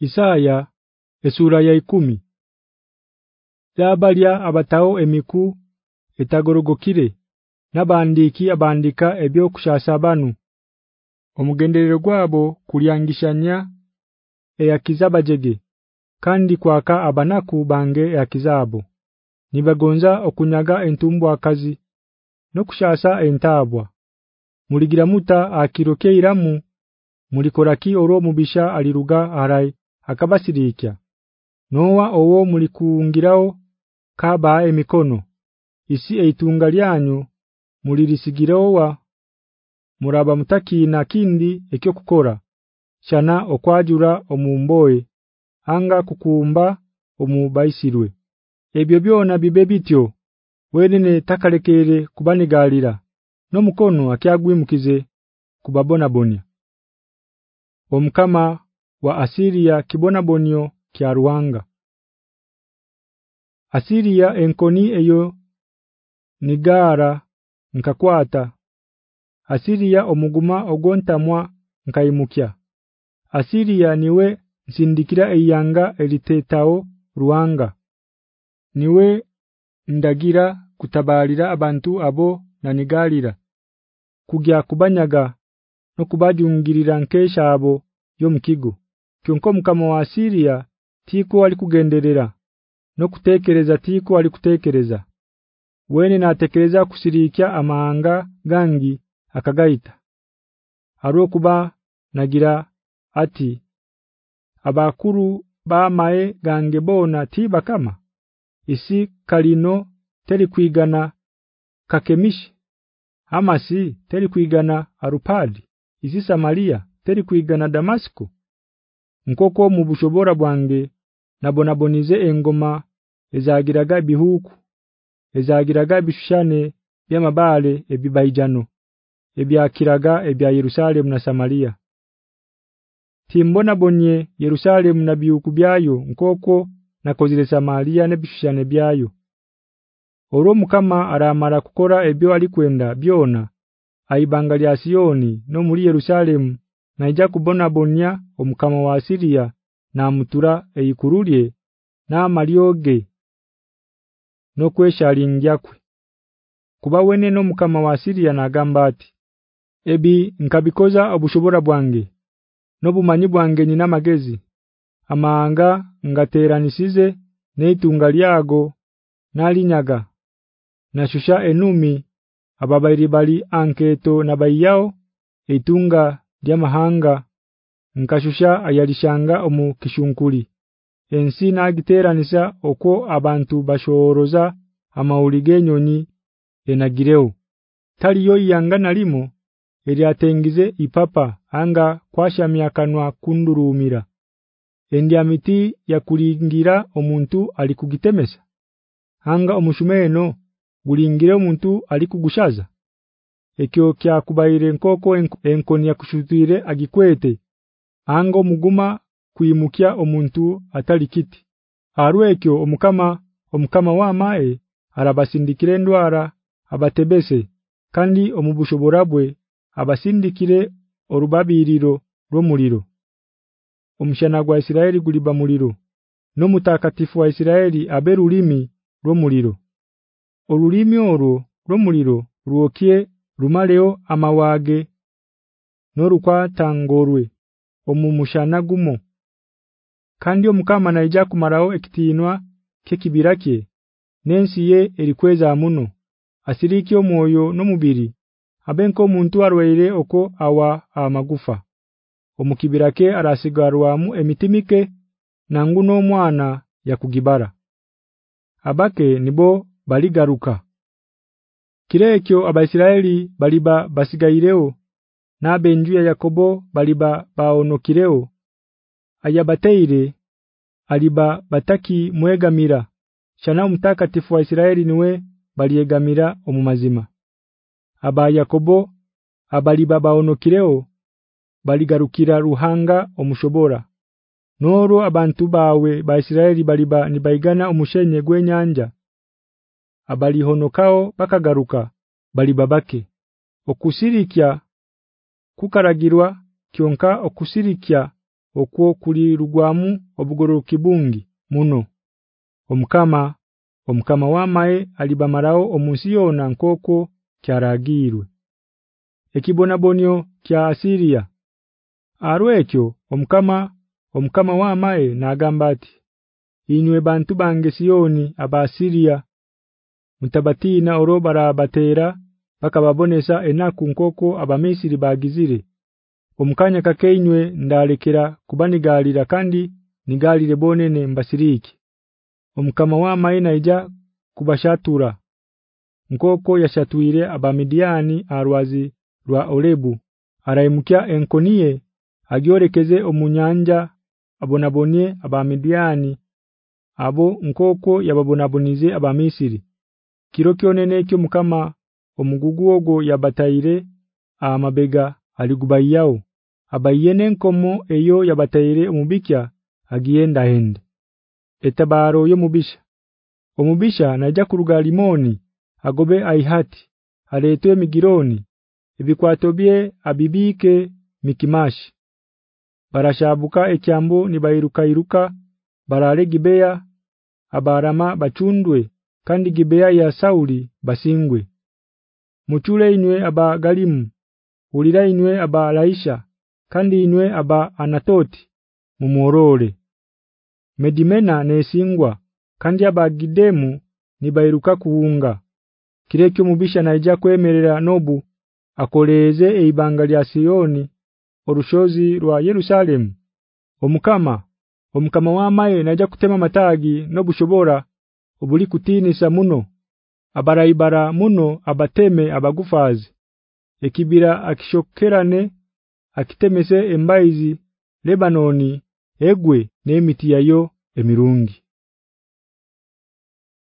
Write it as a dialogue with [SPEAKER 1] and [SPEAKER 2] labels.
[SPEAKER 1] Isaya esura ya 10 Yabalya abatao emiku etagorogokire nabandiki abandika ebyo kushasa banu. Omugenderero gwabo kulyangishanya eyakizabajege kandi kwaka abanaku bange yakizabo nibagonza okunyaga entumbwa akazi nokushasa entabwa muligira muta akirokeiramu mulikoraki oro mubisha aliruga arai akabasirikya nowa owo mulikuungirao kaba emikono. Isi eitunga lyanyu mulirisigirowa muraba mutaki na kindi ekyo kukora chana okwajura omumboe anga kukumba omubaisirwe. Ebyo byona bibe bityo. Wenene takalekere kubanigalira. No mukono akyagwimukize kubabona bonya omkama wa Asiria kibona bonyo kya ruwanga Asiria enkoni eyo nigara nkakwata. Asiria omuguma ogontamwa nkaimukya Asiria niwe nsindikira eyanga elitetao ruwanga niwe ndagira kutabalira abantu abo na nigalira. Kugya kubanyaga no kubajungirira nkesha abo yomukigo kyonko mukama wa Asiria tiko alikugenderera no kutekereza tiko alikutekereza. Wene natekereza kusirikya amaanga gangi akagaita. Aro kuba nagira ati abakuru ba mae gange bona tiba kama isi kalino teri kuigana kakemishi? Amasi teri kuigana arupadi? Isi Samaria teri kuigana Damasco nkoko mu bushobora bwange nabonabonize engoma ezagiraga bihuku ezagiraga bishane byamabale ebibaijano ebyakiraga ebya Yerusalemu na Samaria Timbona bonye Yerusalemu na biyuku byayo nkoko nakozile Samaria ne bishane byayo. Oro mukama aramara kukora ebyo alikwenda byona aibanga lya Sioni no muri Yerusalemu naija kubona bonya omukama wa Asiria na mutura eyikurulye na malioge no kweshalingyakwe kuba wene no mukama wa Asiria na gambati ebi nkabikoza obushobora bwange nobumanyi bwange nyina magezi. Amaanga ngateranisize neitunga lyago nalinyaga. Nashusha enumi ababairi bali anketo na bayao eitunga lyamahanga nkashusha ayalishanga omu kishunkuli ensi nagiteranisa okwo abantu bashoroza amaulige nyonyi enagireo taliyo yangana limo elyatengize ipapa anga kwashamya kanwa kundurumira endya miti yakulingira omuntu alikugitemesa? Anga omushumeno gulingire omuntu alikugushaza ekyo kya kubaire nkoko enkoni ya kushutire agikwete. Anga omuguma kuimukya omuntu atalikiti arwekyo omukama omukama wa mae arabasindikire ndwara abatebese. Kandi omubushoborabwe abasindikire orubabiriro rwomuliro omushana gwa Isiraeli guliba muliro. No mutakatifu wa Isiraeli aberulimi rwomuliro olulimi oro rwomuliro ruokie rumaleo amawage norukwatangorwe omumushana gumo kandi omukama naija kumarao ekitinwa kekibirake nensi ye erikweza muno. Asiriki omwoyo nomubiri abenko omuntu arwaire oko awa amagufa. Omukibirake arasigarwamu emitimike na nguno omwana yakugibara. Abake nibo baligaruka kirekyo abaisiraeli baliba basigaireo na benju ya Yakobo baliba baonokireo ayabateire aliba bataki mwegamira. Shana mtakatifu wa Isiraeli niwe baliegamira omumazima. Aba Yakobo abaliba baonokireo baligarukira ruhanga omushobora. Noro abantu bawe baisiraeli baliba nibaigana omushenye gwenyanja abali honokao bakagaruka bali babake. Okusirikya kukaragirwa kyonka okusirikya okwo kuli rugwamu obugoroki bungi muno. Omukama omukama wamaye alibamarao omunsi yona nkoko kyaragirwe. Ekibonabonyo kya Asiria. Arwekyo omukama omukama wamaye nagamba ati inywe bantu bange Sioni abasiria mutabatina orobara batera bakababonesa enaku nkoko abamisiri bagizire. Omukanya kakeinywe ndalekera kubanigalira kandi nigalire bonene mbasiriki. Omukama wa maina ija kubashatura. Nkoko yashatuire abamidiani arwazi rwa Olebu. Araimukya enkonie agyorekeze omunyanja abonabonie abamidiani. Abo nkoko yababonabonize abamisiri kiro kyonene kyo mukama omugugu ogwo yabataire amabega aligubayao abayene nkomo eyo yabataire omubikya agiyenda hende etabaro yo mubisha. Omubisha najja kuruga limoni agobe aihati aletwe migironi. Ebikwatobye abibike mikimashi. Barashabuka ekyambo nibairuka iruka baralegibea abarama bachundwe kandi Gibea ya Sauli basingwe. Muchule inwe aba galimu ulira inwe aba laisha kandi inwe aba anatoti mumorole medimena nesingwa kandi aba gidemu nibairuka kuunga kirekyo mubisha naija kwemerera nobu akoleze eibanga lya Sioni orushozi rwa Yerusalemu. Omukama omukama wa maye naija kutema matagi no bushobora obuli kutinisa muno abaraibara muno abateme abagufazi. Ekibira akishokerane akitemese embaizi Lebanoni egwe nemiti yayo emirungi